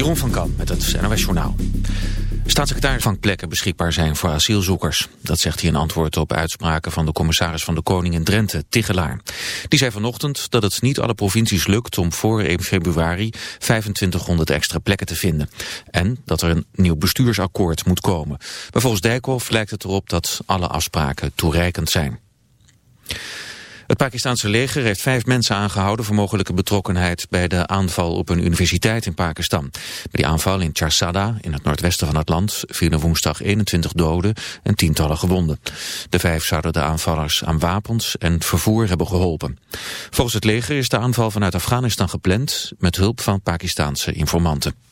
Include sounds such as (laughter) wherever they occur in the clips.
Jeroen van Kam met het NOS Journaal. Staatssecretaris van plekken beschikbaar zijn voor asielzoekers. Dat zegt hij in antwoord op uitspraken van de commissaris van de Koning in Drenthe, Tigelaar. Die zei vanochtend dat het niet alle provincies lukt om voor 1 februari 2500 extra plekken te vinden. En dat er een nieuw bestuursakkoord moet komen. Maar volgens Dijkhoff lijkt het erop dat alle afspraken toereikend zijn. Het Pakistanse leger heeft vijf mensen aangehouden voor mogelijke betrokkenheid bij de aanval op een universiteit in Pakistan. Bij die aanval in Charsada, in het noordwesten van het land, vielen woensdag 21 doden en tientallen gewonden. De vijf zouden de aanvallers aan wapens en vervoer hebben geholpen. Volgens het leger is de aanval vanuit Afghanistan gepland met hulp van Pakistanse informanten.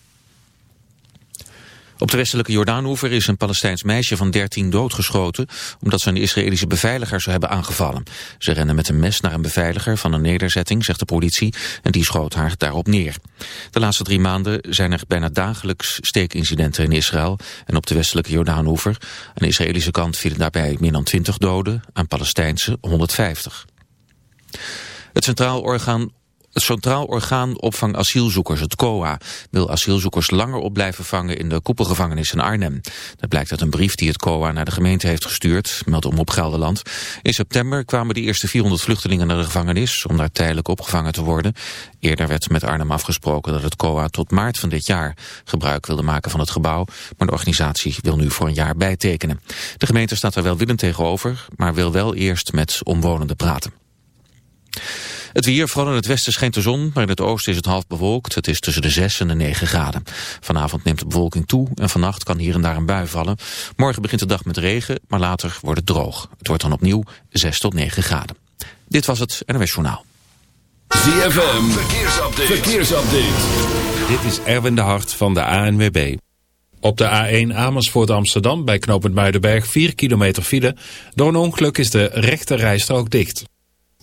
Op de westelijke Jordaanoever is een Palestijns meisje van 13 doodgeschoten... omdat ze een Israëlische beveiliger zou hebben aangevallen. Ze rende met een mes naar een beveiliger van een nederzetting, zegt de politie... en die schoot haar daarop neer. De laatste drie maanden zijn er bijna dagelijks steekincidenten in Israël... en op de westelijke Jordaanoever. Aan de Israëlische kant vielen daarbij meer dan 20 doden, aan Palestijnse 150. Het Centraal Orgaan het Centraal Orgaan Opvang Asielzoekers, het COA, wil asielzoekers langer op blijven vangen in de koepelgevangenis in Arnhem. Dat blijkt uit een brief die het COA naar de gemeente heeft gestuurd, meldt om op Gelderland. In september kwamen de eerste 400 vluchtelingen naar de gevangenis om daar tijdelijk opgevangen te worden. Eerder werd met Arnhem afgesproken dat het COA tot maart van dit jaar gebruik wilde maken van het gebouw, maar de organisatie wil nu voor een jaar bijtekenen. De gemeente staat er welwillend tegenover, maar wil wel eerst met omwonenden praten. Het weer, vooral in het westen schijnt de zon, maar in het oosten is het half bewolkt. Het is tussen de 6 en de 9 graden. Vanavond neemt de bewolking toe en vannacht kan hier en daar een bui vallen. Morgen begint de dag met regen, maar later wordt het droog. Het wordt dan opnieuw 6 tot 9 graden. Dit was het NOS Journaal. ZFM, verkeersupdate. verkeersupdate. Dit is Erwin de Hart van de ANWB. Op de A1 Amersfoort Amsterdam bij knooppunt Muidenberg 4 kilometer file. Door een ongeluk is de rechte rijstrook dicht.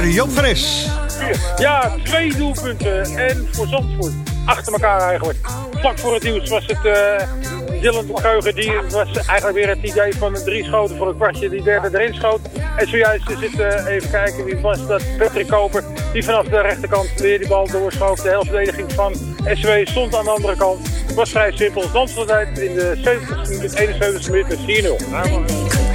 Naar Joop. Ja, twee doelpunten. En voor Zandvoort. Achter elkaar eigenlijk. Vlak voor het nieuws was het eh, Dylan die was eigenlijk weer het idee van een drie schoten voor een kwartje. Die derde erin schoot. En zojuist is het, eh, even kijken wie was dat, Patrick Koper. Die vanaf de rechterkant weer die bal doorschoof. De helftverdediging van SW stond aan de andere kant. Het was vrij simpel. Danstijd in de 70 minuut, 71 minuut met 4-0.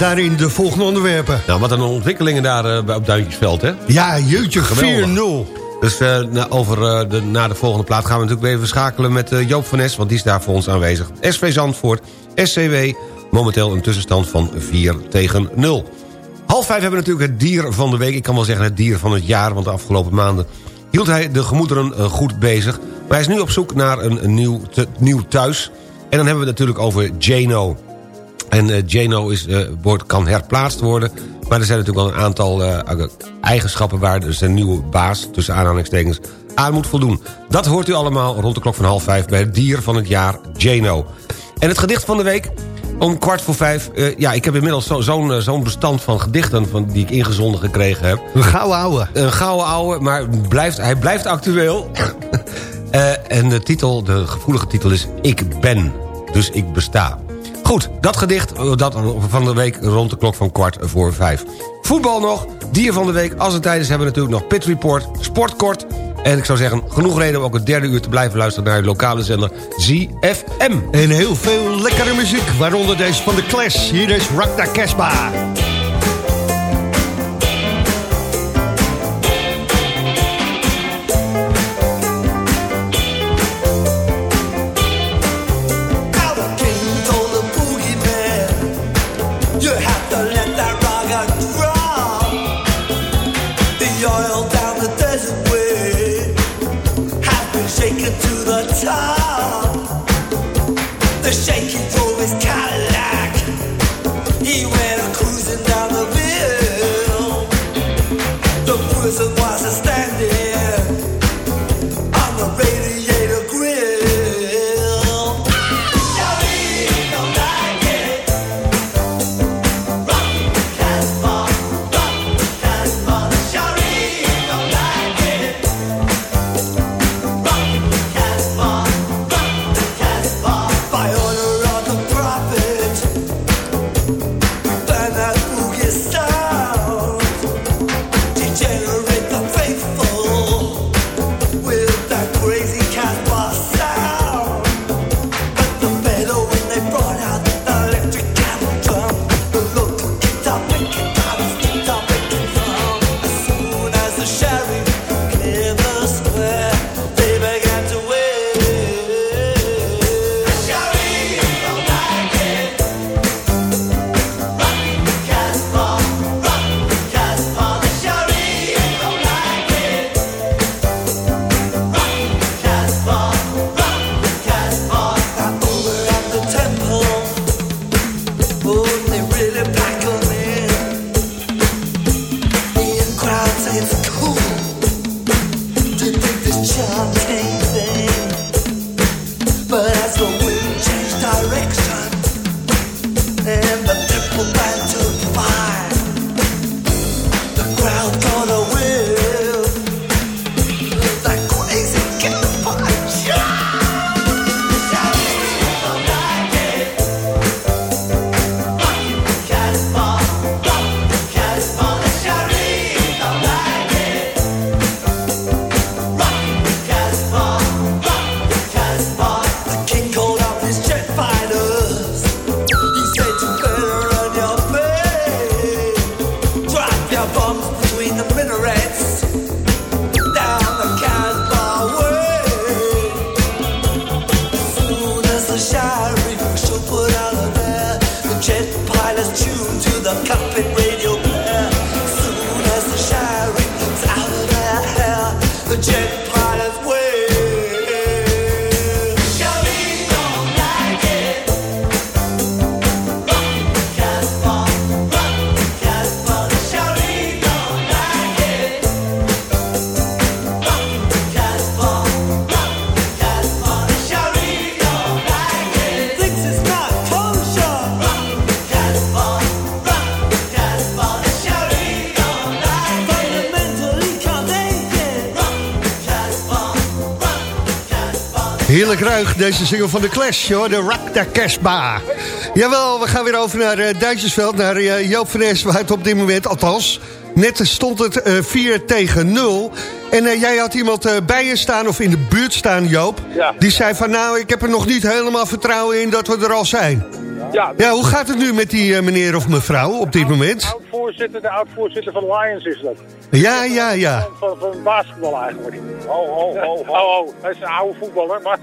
Daarin de volgende onderwerpen. Nou, wat een ontwikkelingen daar eh, op Duintjesveld, hè? Ja, jeutje, 4-0. Dus eh, na, over, eh, de, na de volgende plaat gaan we natuurlijk weer even schakelen met Joop van Nes... want die is daar voor ons aanwezig. SV Zandvoort, SCW, momenteel een tussenstand van 4 tegen 0. Half vijf hebben we natuurlijk het dier van de week. Ik kan wel zeggen het dier van het jaar, want de afgelopen maanden... hield hij de gemoederen goed bezig. Maar hij is nu op zoek naar een, een nieuw, te- nieuw thuis. En dan hebben we het natuurlijk over Jano. En eh, Jano is, eh, wordt, kan herplaatst worden. Maar er zijn natuurlijk wel een aantal eh, eigenschappen... waar dus een nieuwe baas, tussen aanhalingstekens, aan moet voldoen. Dat hoort u allemaal rond de klok van half vijf... bij het dier van het jaar Jano. En het gedicht van de week... Om kwart voor vijf, eh, ja, ik heb inmiddels zo- zo'n eh, zo'n bestand van gedichten... Van, die ik ingezonden gekregen heb. Een gouden ouwe. Een gouden ouwe, maar blijft, hij blijft actueel. (laughs) Eh, en de titel, de gevoelige titel is Ik ben, dus ik besta. Goed, dat gedicht eh, dat van de week rond de klok van kwart voor vijf. Voetbal nog, dier van de week. Als het tijd is hebben we natuurlijk nog Pit Report, Sportkort... En ik zou zeggen, genoeg reden om ook het derde uur te blijven luisteren... naar de lokale zender ZFM. En heel veel lekkere muziek, waaronder deze van de Clash. Hier is Rakda Kesba. the shadowy Heerlijk ruig, deze single van de Clash, hoor, de Rock the Casbah. Jawel, we gaan weer over naar eh, Duitsersveld, naar eh, Joop van Es, waar het op dit moment, althans... Net stond het eh, 4 tegen 0. En eh, jij had iemand eh, bij je staan, of in de buurt staan, Joop. Ja. Die zei van, nou, ik heb er nog niet helemaal vertrouwen in dat we er al zijn. Ja, Ja, hoe gaat het nu met die eh, meneer of mevrouw op dit moment? De oud-voorzitter van Lions is dat. Ja, ja, ja. Van, van basketbal eigenlijk. Oh, oh, oh, oh. oh, Hij is een oude voetballer, maar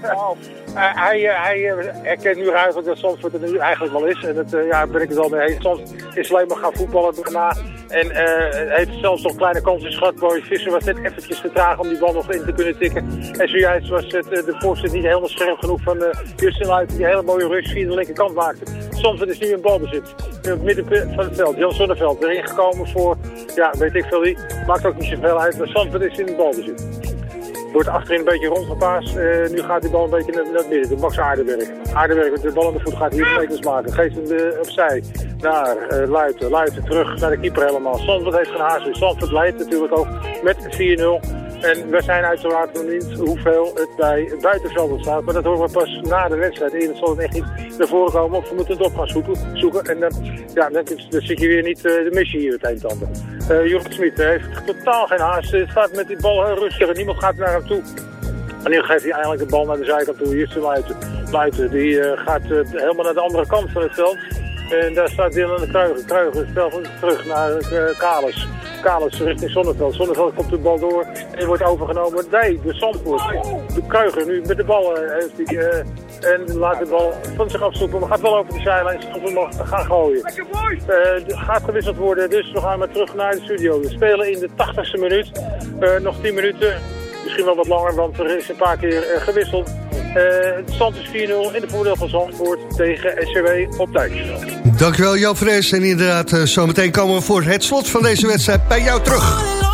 hij, eh, hij eh, erkent nu eigenlijk dat Zandvoort er nu eigenlijk wel is. En dat uh, ja, ben ik het wel mee eens. Soms is alleen maar gaan voetballen daarna. En uh, heeft zelfs nog kleine kansjes gehad. Boy Visser was net eventjes te traag om die bal nog in te kunnen tikken. En zojuist was het, de voorzet niet helemaal scherp genoeg van uh, Justin Luiten. Die een hele mooie rush via de linkerkant maakte. Zandvoort is nu in balbezit. Nu op het midden van het veld. Jan Zonneveld erin gekomen voor, ja, weet ik veel wie. Maakt ook niet zoveel uit. Maar Zandvoort is in het balbezit. Wordt achterin een beetje rondgepaast. Uh, nu gaat die bal een beetje naar, het midden. Door Max Aardenberg. Aardenberg met de bal aan de voet gaat hier meters maken. Geeft hem de, opzij naar uh, Luiten. Luiten terug naar de keeper helemaal. Zandvoort heeft geen haast. Zandvoort leidt natuurlijk ook met 4-0. En we zijn uiteraard nog niet hoeveel het bij het buitenveld staat. Maar dat horen we pas na de wedstrijd. Eerder zal het echt niet naar voren komen. Of we moeten het op gaan zoeken. zoeken. En dan, ja, dan, zit je weer niet uh, de missie hier het een Jurgen Smit heeft totaal geen haast. Hij staat met die bal heel rustig. En niemand gaat naar hem toe. En nu geeft hij eigenlijk de bal naar de zijkant toe. Hier is de. Luiten die gaat helemaal naar de andere kant van het veld. En daar staat Dylan de. Kruiger speelt terug naar uh, Kalis. Kalis richting Zonneveld. Zonneveld komt de bal door en wordt overgenomen. Nee, de Zandvoort. De Kruiger nu met de bal hij. Uh, en laat de bal van zich afstoepen. Maar gaat wel over de zijlijn. Zandvoort mag gaan gooien. gaat gewisseld worden. Dus we gaan maar terug naar de studio. We spelen in de 80ste minuut. nog 10 minuten. Misschien wel wat langer, want er is een paar keer gewisseld. het stand is 4-0 in de voordeel van Zandvoort tegen SCW op tijd. Dankjewel Jan Fres. En inderdaad, uh, zometeen komen we voor het slot van deze wedstrijd bij jou terug.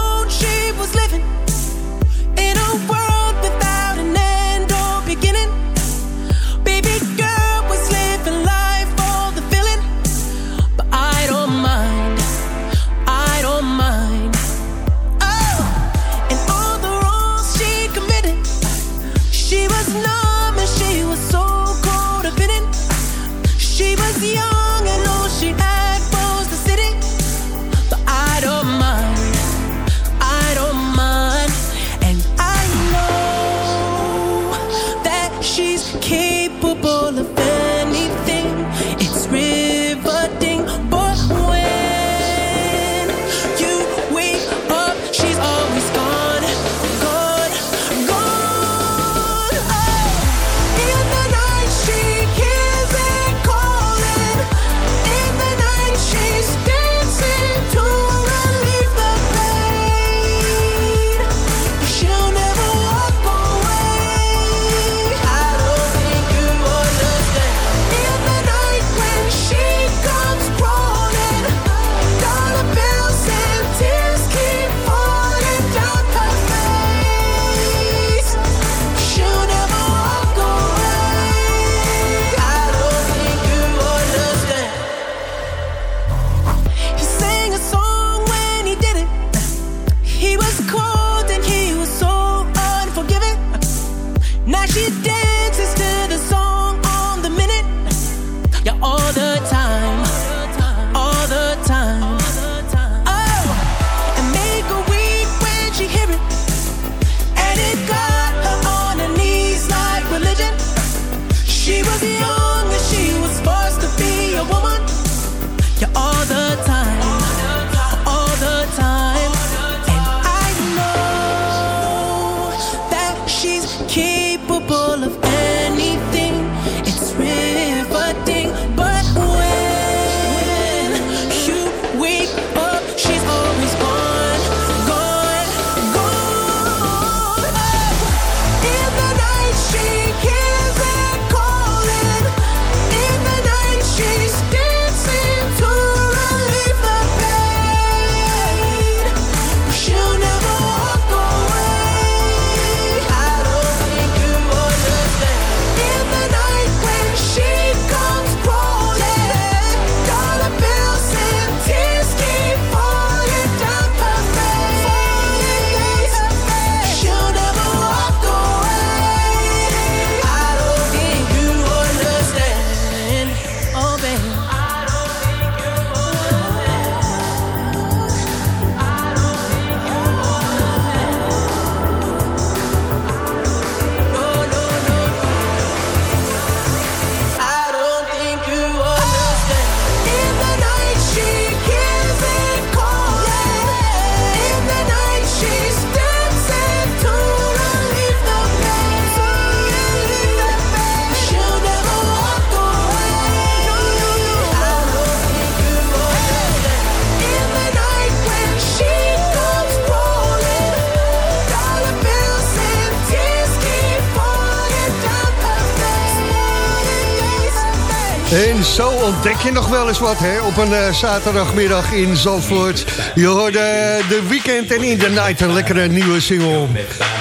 En zo ontdek je nog wel eens wat hè, op een eh, zaterdagmiddag in Zandvoort. Je hoorde de weekend en in the night een lekkere nieuwe single.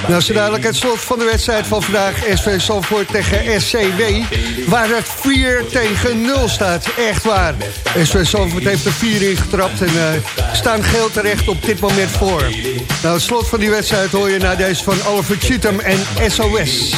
Nou, zo dadelijk het slot van de wedstrijd van vandaag. SV Zandvoort tegen SCW. Waar het 4 tegen 0 staat. Echt waar. SV Zandvoort heeft er 4 ingetrapt en eh, staan geel terecht op dit moment voor. Nou, het slot van die wedstrijd hoor je naar deze van Oliver Cheatham en SOS.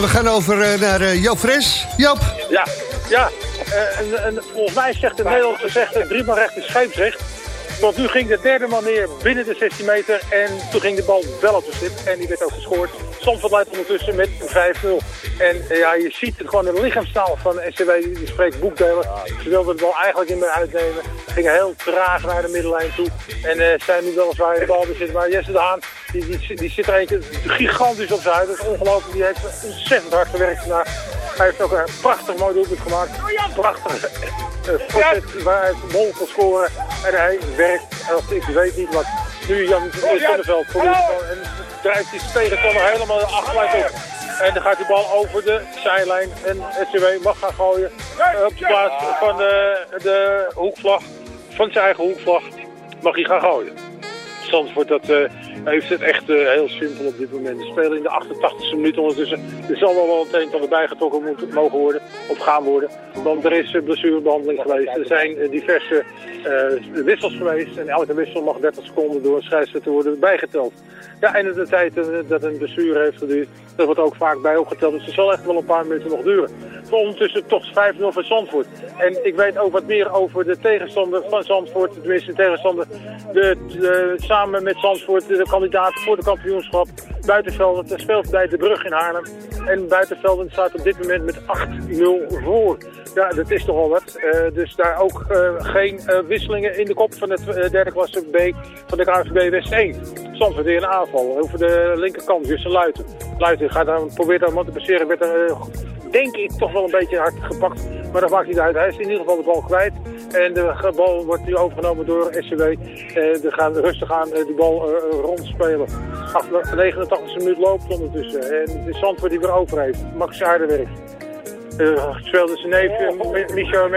We gaan over eh, naar eh, Joop Fres. Joop. Ja, ja. eh, en, en volgens mij zegt de Nederlandse gezegde driemaal recht is scheepsrecht. Want nu ging de derde man neer binnen de 16 meter en toen ging de bal wel op de stip en die werd ook gescoord. Zandvoort leidt ondertussen met 5-0. En eh, ja, je ziet het gewoon de lichaamstaal van de SCW, die spreekt boekdelen. Ze wilden de bal eigenlijk niet meer uitnemen. Gingen heel traag naar de middenlijn toe. En eh zijn nu weliswaar in de bal zitten. Maar Jesse de Haan, die, die, die zit er eentje gigantisch op zijn huid. Dat is ongelooflijk. Die heeft ontzettend hard gewerkt vandaag. Hij heeft ook een prachtig mooi doelpunt gemaakt. Prachtig. voorzet waar hij bol kon scoren. En hij werkt, of ik weet niet wat. Nu Jan Sonneveld probeert gewoon en drijft die tegenstander helemaal de achterlijn op. En dan gaat die bal over de zijlijn. En SCW mag gaan gooien eh, op de plaats van de, de hoekvlag. Van zijn eigen hoekvlag mag hij gaan gooien. Zandvoort dat eh, heeft het echt eh, heel simpel op dit moment. Ze spelen in de 88e minuut ondertussen. Er zal wel wel het een en ander bijgetrokken moeten, mogen worden, of gaan worden. Want er is uh, blessurebehandeling geweest. Er zijn eh, diverse eh, wissels geweest. En elke wissel mag 30 seconden door een scheidsrechter worden bijgeteld. Ja, en de tijd eh, dat een blessure heeft geduurd, dat wordt ook vaak bij opgeteld. Dus het zal echt wel een paar minuten nog duren. Maar ondertussen toch 5-0 voor Zandvoort. En ik weet ook wat meer over de tegenstander van Zandvoort. Tenminste, de tegenstander. De, samen met Zandvoort kandidaat voor de kampioenschap. Buitenvelden speelt bij de Brug in Haarlem. En Buitenvelden staat op dit moment met 8-0 voor. Ja, dat is toch al wat. Eh, dus daar ook eh, geen eh, wisselingen in de kop van de derde klasse B van de KNVB West 1. Zandvoort weer een aanval over de linkerkant. Justin Luiten. Luiten gaat dan, probeert dan man te passeren. Er, eh, denk ik, toch wel een beetje hard gepakt. Maar dat maakt niet uit. Hij is in ieder geval de bal kwijt. En de bal wordt nu overgenomen door SCW. Eh we gaan rustig aan eh, de bal eh, rondspelen. Ach, de 89 minuut loopt ondertussen. En het is Zandvoort die weer over heeft. Max Aardenwerk. Uh, speelde zijn neef eh, Mi- Michel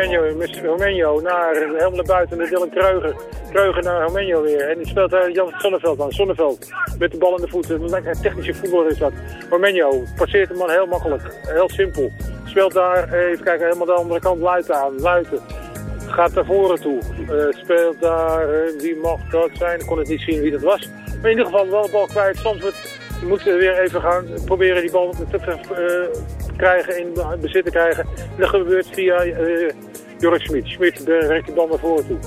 Romenio naar, helemaal naar buiten naar Dylan Kreuger. Kreuger naar Romenio weer. En die speelt uh, Jan Zonneveld aan. Zonneveld met de bal in de voeten. Een technische voetballer is dat. Romenio passeert de man heel makkelijk. Heel simpel. Speelt daar, eh, even kijken, helemaal de andere kant Luiten aan. Luiten gaat naar voren toe. Eh, speelt daar, eh, wie mag dat zijn? Kon het niet zien wie dat was. Maar in ieder geval wel de bal kwijt. Zandvoort moet eh, weer even gaan proberen die bal te eh, krijgen, in bezit te krijgen. En dat gebeurt via eh Jorik Schmid. Schmid werkt de bal naar voren toe.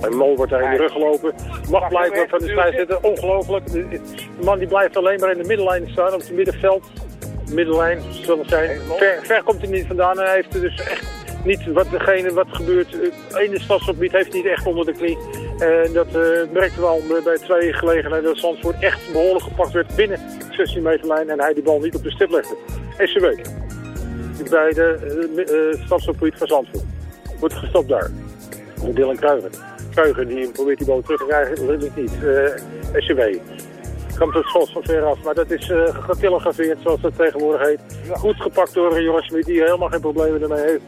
En Mol wordt daar in de rug gelopen. Mag blijven van de scheidsrechter. Ongelooflijk. De man die blijft alleen maar in de middenlijn staan, op het middenveld. Middenlijn, zal het zijn. Ver, ver komt hij niet vandaan. En hij heeft dus echt niet wat degene wat gebeurt. eh, in het stadsgebied heeft niet echt onder de knie. En dat eh merkten we al bij twee gelegenheden dat Zandvoort echt behoorlijk gepakt werd binnen de 16 meter lijn. En hij die bal niet op de stip legde. SCW. Bij de uh, stadsgebied van Zandvoort. Wordt gestopt daar. Dylan Kruiger. Kruiger die probeert die bal terug te krijgen. Dat lukt niet. Eh SCW. Komt het schot van ver af, maar dat is uh, getelegrafeerd zoals dat tegenwoordig heet. Goed gepakt door Joris Smit die helemaal geen problemen ermee heeft.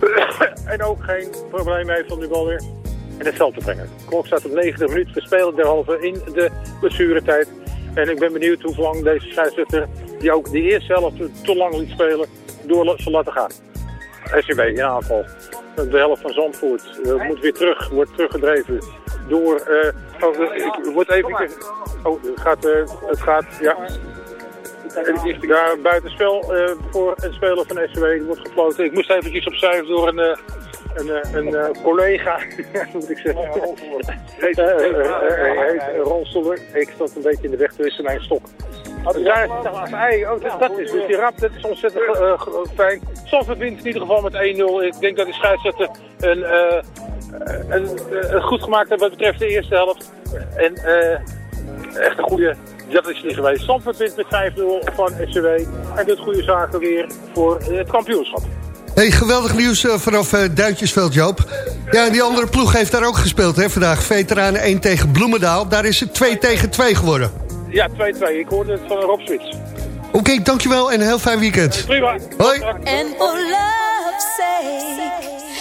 (laughs) en ook geen probleem heeft om die bal weer in het veld te brengen. De klok staat op 90 minuten. We spelen derhalve in de blessuretijd. En ik ben benieuwd hoe lang deze scheidsrechter, die ook de eerste helft te lang liet spelen, door zal laten gaan. SCB in aanval. De helft van Zandvoort uh, moet weer terug, wordt teruggedreven door... Uh, oh, ik word even... Oh, gaat, uh, het gaat, ja... Ja, buitenspel uh, voor een speler van die wordt gefloten. Ik moest eventjes opzuiven door een, uh, een, uh, een uh, collega, (laughs) moet ik zeggen. (laughs) Heet, heet rolstoeler. Ik stond een beetje in de weg tussen mijn stok. Daar is ei. Oh, dat, dat is dus die rap. Dat is ontzettend uh, fijn. Zandvoort wint in ieder geval met 1-0. Ik denk dat die scheidsrechter een, uh, een, een goed gemaakt heeft wat betreft de eerste helft. En uh, echt een goede... Dat is niet geweest. Zandvoort wint met 5-0 van SCW. En doet goede zaken weer voor het kampioenschap. Hey, geweldig nieuws uh, vanaf uh, Duintjesveld, Joop. Ja, en die andere ploeg heeft daar ook gespeeld hè, vandaag. Veteranen 1 tegen Bloemendaal. Daar is het 2 tegen 2 geworden. Ja, 2-2. Ik hoorde het van Rob Swits. Oké, okay, dankjewel en een heel fijn weekend. Prima. Hoi. And for love's sake,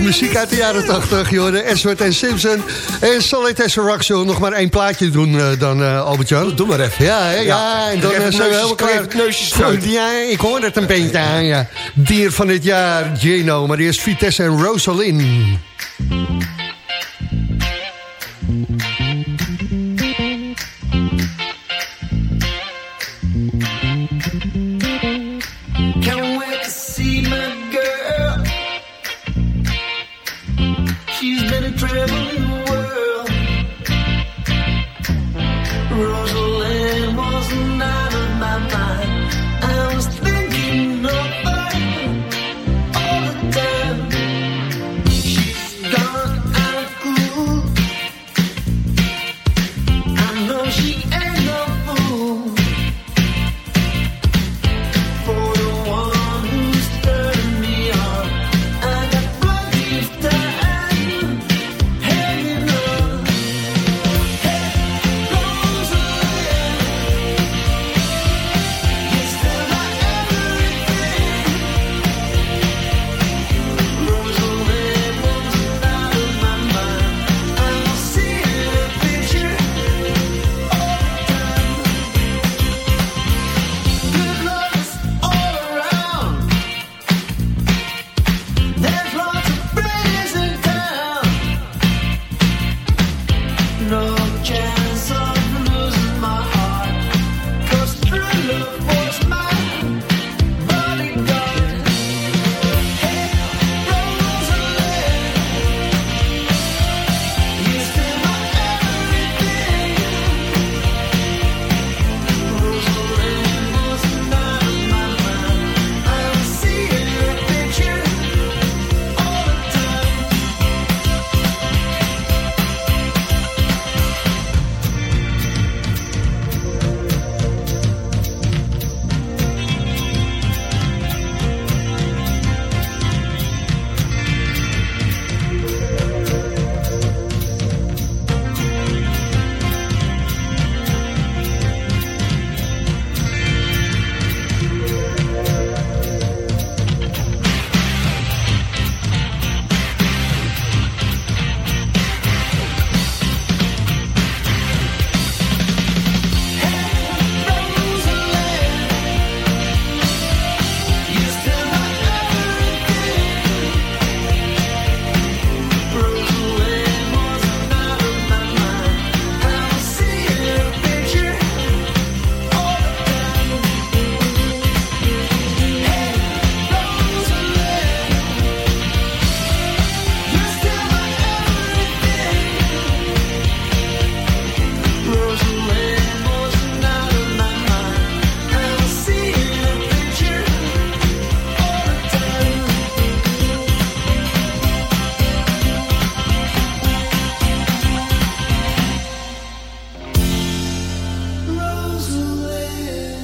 Muziek uit de jaren 80, de Edward en Simpson. En Solid as a nog maar één plaatje doen eh, dan, uh, Albert-Jan. Doe maar even. Ja, ja, en dan eh, zijn we helemaal klaar. Neusjes (laughs) ja, ik hoor het een beetje aan, ja. Dier van dit jaar, Geno. Maar eerst Vitesse en Rosalind.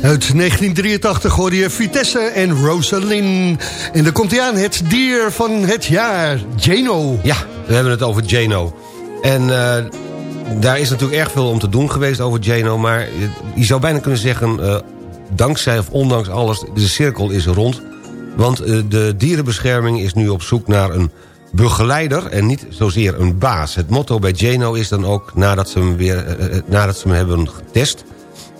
Uit 1983 hoorde je Vitesse en Rosalind. En dan komt hij aan, het dier van het jaar, Jano. Ja, we hebben het over Jano. En eh, daar is natuurlijk erg veel om te doen geweest over Jano... maar je zou bijna kunnen zeggen, eh, dankzij of ondanks alles... de cirkel is rond. Want eh, de dierenbescherming is nu op zoek naar een begeleider... en niet zozeer een baas. Het motto bij Jano is dan ook, nadat ze hem, weer, nadat ze hem hebben getest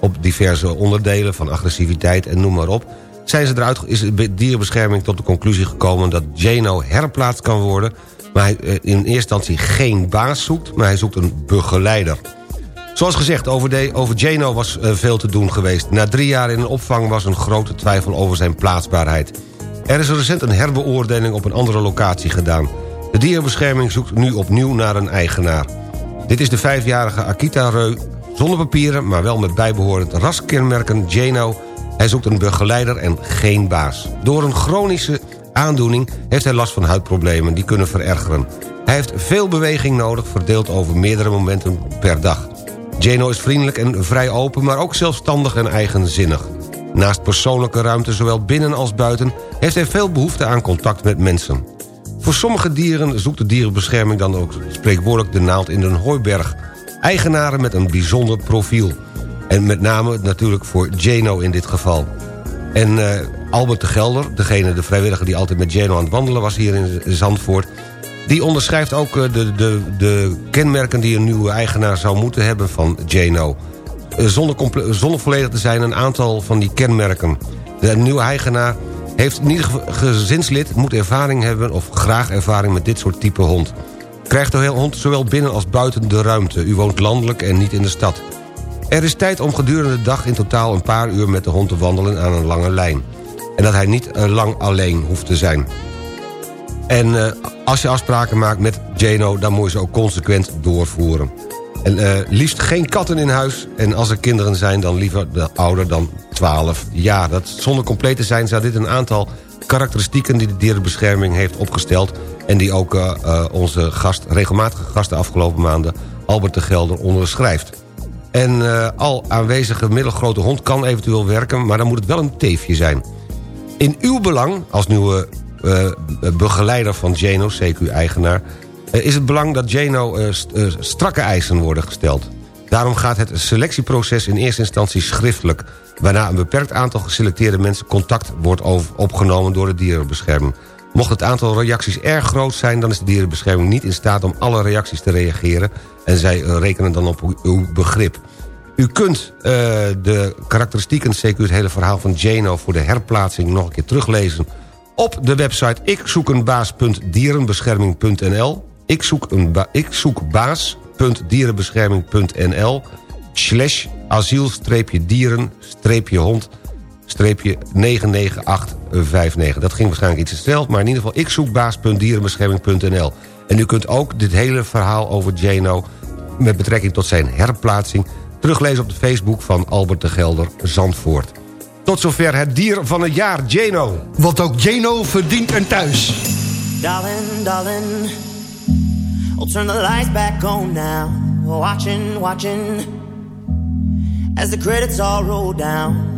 op diverse onderdelen van agressiviteit en noem maar op... Zijn ze eruit, is de dierenbescherming tot de conclusie gekomen dat Jano herplaatst kan worden... maar hij eh, in eerste instantie geen baas zoekt, maar hij zoekt een begeleider. Zoals gezegd, over, de, over Jano was uh, veel te doen geweest. Na drie jaar in een opvang was een grote twijfel over zijn plaatsbaarheid. Er is recent een herbeoordeling op een andere locatie gedaan. De dierenbescherming zoekt nu opnieuw naar een eigenaar. Dit is de vijfjarige Akita Reu zonder papieren, maar wel met bijbehorend raskenmerken Jano. Hij zoekt een begeleider en geen baas. Door een chronische aandoening heeft hij last van huidproblemen... die kunnen verergeren. Hij heeft veel beweging nodig, verdeeld over meerdere momenten per dag. Jano is vriendelijk en vrij open, maar ook zelfstandig en eigenzinnig. Naast persoonlijke ruimte, zowel binnen als buiten... heeft hij veel behoefte aan contact met mensen. Voor sommige dieren zoekt de dierenbescherming dan ook spreekwoordelijk de naald in een hooiberg eigenaren met een bijzonder profiel. En met name natuurlijk voor Jano in dit geval. En uh, Albert de Gelder, degene, de vrijwilliger die altijd met Jano aan het wandelen was hier in Zandvoort... die onderschrijft ook uh, de, de, de kenmerken die een nieuwe eigenaar zou moeten hebben van Jano. Uh, zonder, zonder volledig te zijn een aantal van die kenmerken. De nieuwe eigenaar heeft in ieder gezinslid, moet ervaring hebben... of graag ervaring met dit soort type hond krijgt de hond zowel binnen als buiten de ruimte. U woont landelijk en niet in de stad. Er is tijd om gedurende de dag in totaal een paar uur met de hond te wandelen aan een lange lijn. En dat hij niet uh, lang alleen hoeft te zijn. En uh, als je afspraken maakt met Jano, dan moet je ze ook consequent doorvoeren. En uh, liefst geen katten in huis. En als er kinderen zijn, dan liever de ouder dan 12 jaar. Dat, zonder compleet te zijn zou dit een aantal karakteristieken... die de dierenbescherming heeft opgesteld... en die ook uh, uh, onze gast, regelmatige gast de afgelopen maanden... Albert de Gelder onderschrijft. En uh, al aanwezige middelgrote hond kan eventueel werken... maar dan moet het wel een teefje zijn. In uw belang, als nieuwe begeleider van Jano, CQ-eigenaar... is het belang dat Jano strakke eisen worden gesteld. Daarom gaat het selectieproces in eerste instantie schriftelijk... waarna een beperkt aantal geselecteerde mensen contact wordt opgenomen door de dierenbescherming. Mocht het aantal reacties erg groot zijn... dan is de dierenbescherming niet in staat om alle reacties te reageren... en zij eh, rekenen dan op uw begrip. U kunt uh, de karakteristieken, zeker het hele verhaal van Jano... voor de herplaatsing nog een keer teruglezen op de website ikzoekenbaas.dierenbescherming.nl ik zoek, een ik zoek baas.dierenbescherming.nl slash asiel-dieren-hond 99859. Dat ging waarschijnlijk iets te snel, maar in ieder geval ik zoek baas.dierenbescherming.nl. En u kunt ook dit hele verhaal over Jano met betrekking tot zijn herplaatsing teruglezen op de Facebook van Albert de Gelder Zandvoort. Tot zover het dier van het jaar, Jano. Want ook Jano verdient een thuis. Darling, darling, I'll turn the lights back on now. Watching, watching, as the credits all roll down.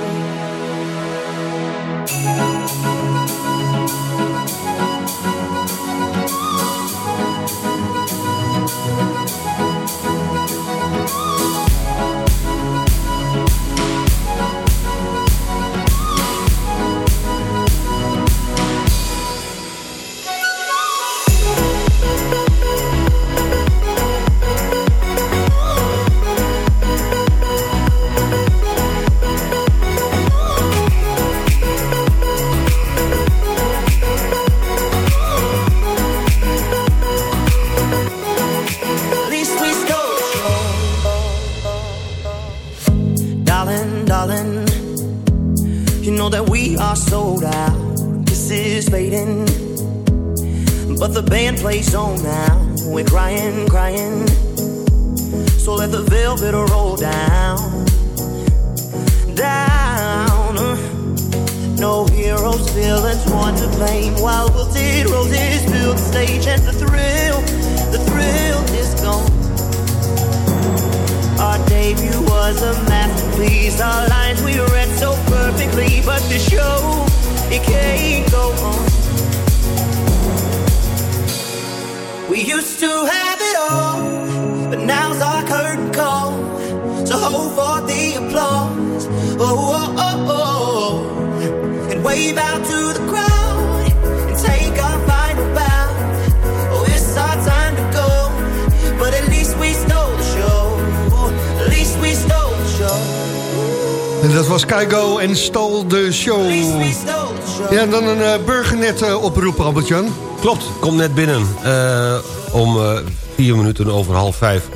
Klopt, komt net binnen. Uh, om uh, vier minuten over half vijf.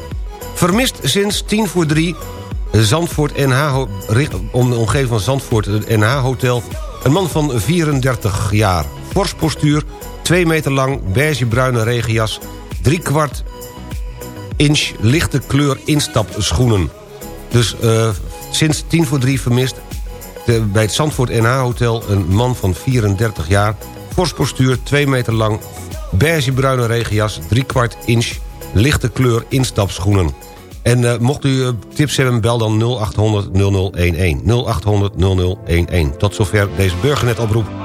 Vermist sinds tien voor drie. Zandvoort NH, om de omgeving van Zandvoort, het NH-hotel. Een man van 34 jaar. Fors postuur, 2 meter lang, beigebruine regenjas... drie kwart inch lichte kleur instapschoenen. Dus uh, sinds tien voor drie vermist bij het Zandvoort NH-hotel... een man van 34 jaar, fors postuur, 2 meter lang... beigebruine regenjas, drie kwart inch lichte kleur instapschoenen. En uh, mocht u uh, tips hebben, bel dan 0800 0011. 0800 0011. Tot zover deze burgernetoproep. Let's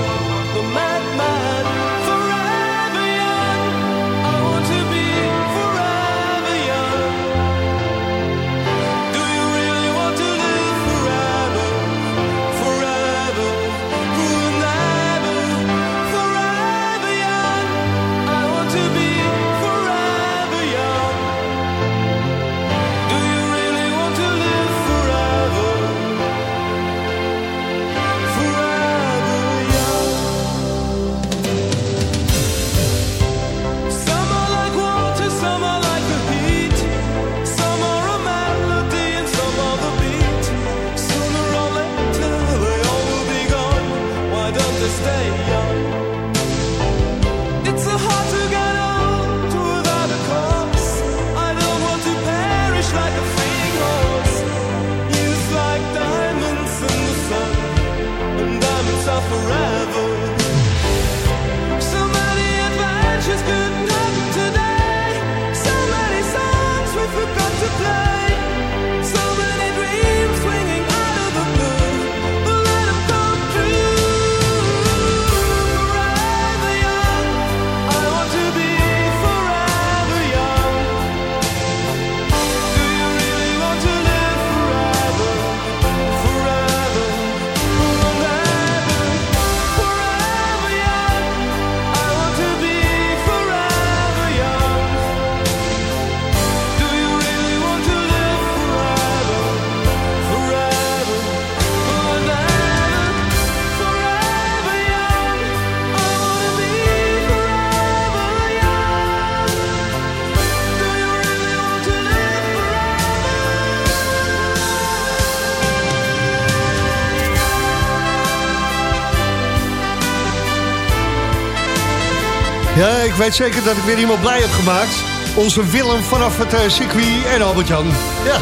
ik weet zeker dat ik weer iemand blij heb gemaakt. Onze Willem vanaf het uh, circuit en Albert-Jan. Ja.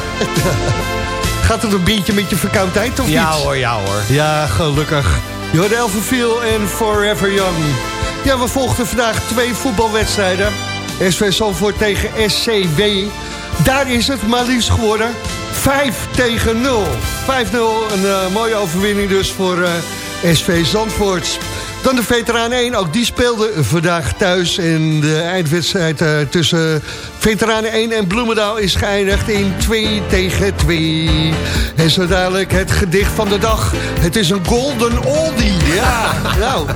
(laughs) Gaat het een beetje met je verkoudheid of Ja niet? hoor, ja hoor. Ja, gelukkig. Jorde Elverviel en Forever Young. Ja, we volgden vandaag twee voetbalwedstrijden. SV Zandvoort tegen SCW. Daar is het maar liefst geworden. 5 tegen 0. 5-0, een eh, mooie overwinning dus voor eh, SV Zandvoort. Dan de veteraan 1, ook die speelde vandaag thuis. En de eindwedstrijd eh, tussen veteranen 1 en Bloemendaal is geëindigd in 2 tegen 2. En zo dadelijk het gedicht van de dag. Het is een golden oldie. Ja, nou...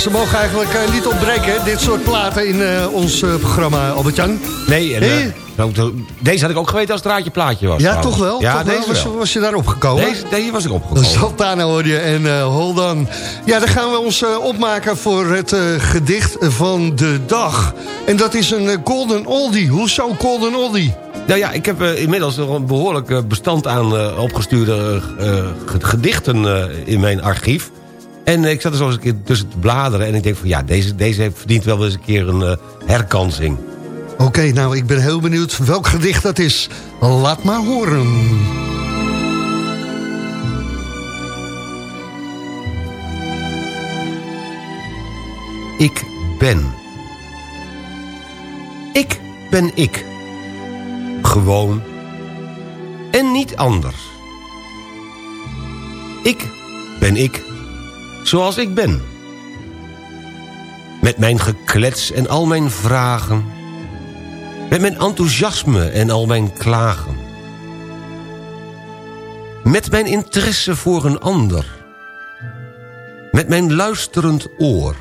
ze mogen eigenlijk eh, niet ontbreken, dit soort platen in eh, ons eh, programma, Albert-Jan. Nee, en, Nee? nou, deze had ik ook geweten als het draadje plaatje was. Ja, trouwens. toch wel? Ja, toch deze Was, wel. was je daar opgekomen? Deze, deze was ik opgekomen. (laughs) Santana hoor je en hold on. Ja, dan gaan we ons opmaken voor het gedicht van de dag. En dat is een golden oldie. Hoezo golden oldie? Nou ja, ik heb eh, inmiddels nog een behoorlijk eh, bestand aan opgestuurde ge- gedichten in mijn archief. En ik zat er zo eens een keer tussen te bladeren en ik denk van ja, deze, deze verdient wel eens een keer een eh, herkansing. Oké, nou, ik ben heel benieuwd welk gedicht dat is. Laat maar horen. Ik ben. Ik ben ik. Gewoon. En niet anders. Ik ben ik. Zoals ik ben. Met mijn geklets en al mijn vragen. Met mijn enthousiasme en al mijn klagen. Met mijn interesse voor een ander. Met mijn luisterend oor.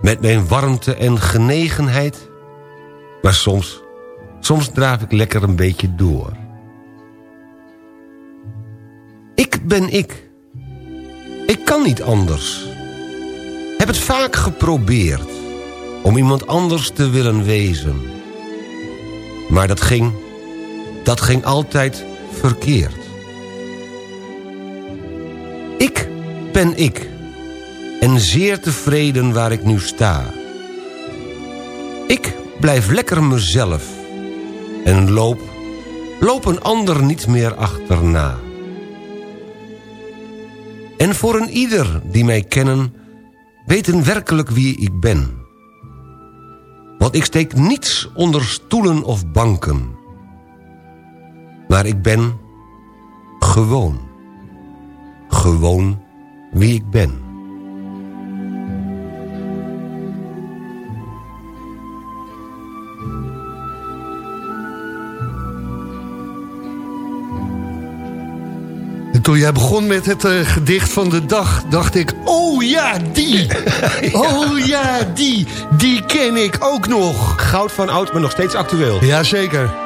Met mijn warmte en genegenheid. Maar soms, soms draaf ik lekker een beetje door. Ik ben ik. Ik kan niet anders. Heb het vaak geprobeerd om iemand anders te willen wezen. Maar dat ging, dat ging altijd verkeerd. Ik ben ik en zeer tevreden waar ik nu sta. Ik blijf lekker mezelf en loop, loop een ander niet meer achterna. En voor een ieder die mij kennen, weten werkelijk wie ik ben. Want ik steek niets onder stoelen of banken. Maar ik ben gewoon. Gewoon wie ik ben. Toen jij begon met het eh, gedicht van de dag, dacht ik... Oh ja, die! (laughs) Oh ja, die! Die ken ik ook nog. Goud van oud, maar nog steeds actueel. Jazeker.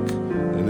en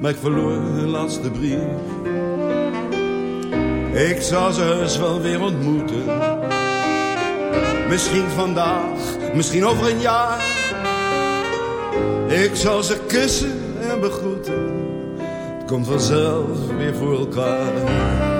Maar ik verloor hun laatste brief. Ik zal ze heus wel weer ontmoeten. Misschien vandaag, misschien over een jaar. Ik zal ze kussen en begroeten. Het komt vanzelf weer voor elkaar.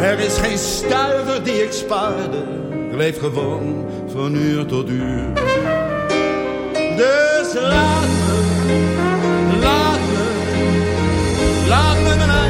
Er is geen stuiver die ik spaarde. Ik leef gewoon van uur tot uur. Dus laat me, laat me, laat me mijn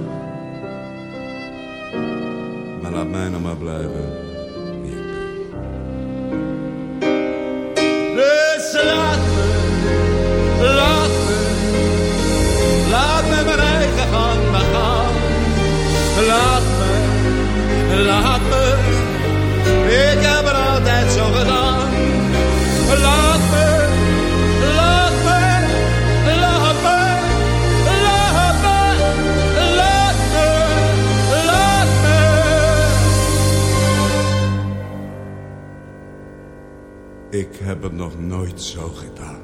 En laat mij nog maar blijven hier. laat me, laat me, laat me mijn eigen gang maar gaan. Laat me, laat me. Nog nooit zo gedaan.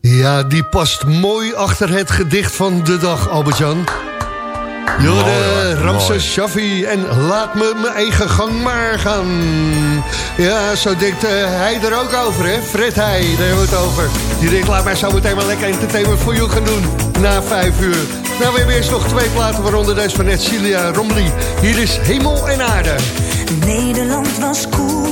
Ja, die past mooi achter het gedicht van de dag, Albert-Jan. Jorde, Ramses Shaffi en laat me mijn eigen gang maar gaan. Ja, zo denkt eh, hij er ook over, hè? Fred Heij, daar hebben we het over. Die denkt, laat mij zo meteen maar lekker entertainment voor jou gaan doen. Na vijf uur. Nou, we hebben eerst nog twee platen, waaronder deze van Cilia Romley. Hier is Hemel en Aarde. Nederland was koel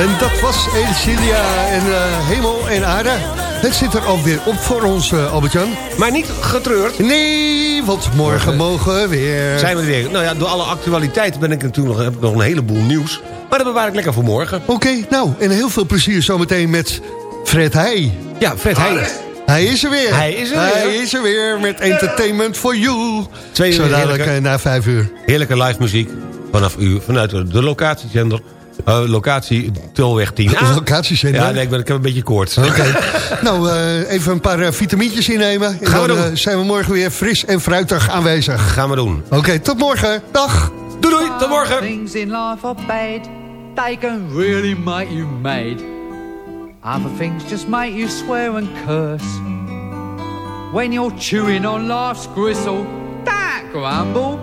En dat was Cilia en eh, Hemel en Aarde. Het zit er alweer op voor ons, eh, Albert-Jan. Maar niet getreurd. Nee, want morgen mogen we weer. Zijn we er weer. Nou ja, door alle actualiteit ben ik natuurlijk nog, heb ik nog een heleboel nieuws. Maar dat bewaar ik lekker voor morgen. Oké, nou, en heel veel plezier zometeen met Fred Heij. Ja, Fred Heij. Hij is er weer. Hij is er weer. Hij is er weer met Entertainment for You. Twee uur Zo dadelijk eh, na vijf uur. Heerlijke live muziek vanaf u, vanuit de locatiezender. Eh, locatie Tolweg 10. Locatiezender? Ja, nee, ik, ben, ik heb een beetje koorts. Oké. (laughs) nou, eh, even een paar eh, vitamintjes innemen. En Gaan we dan doen. eh, zijn we morgen weer fris en fruitig aanwezig. Gaan we doen. Oké, tot morgen. Dag. Doei doei, tot morgen. Things in life are bad. They can really make you mad. Other things just make you swear and curse. When you're chewing on life's gristle, that grumble,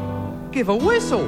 give a whistle.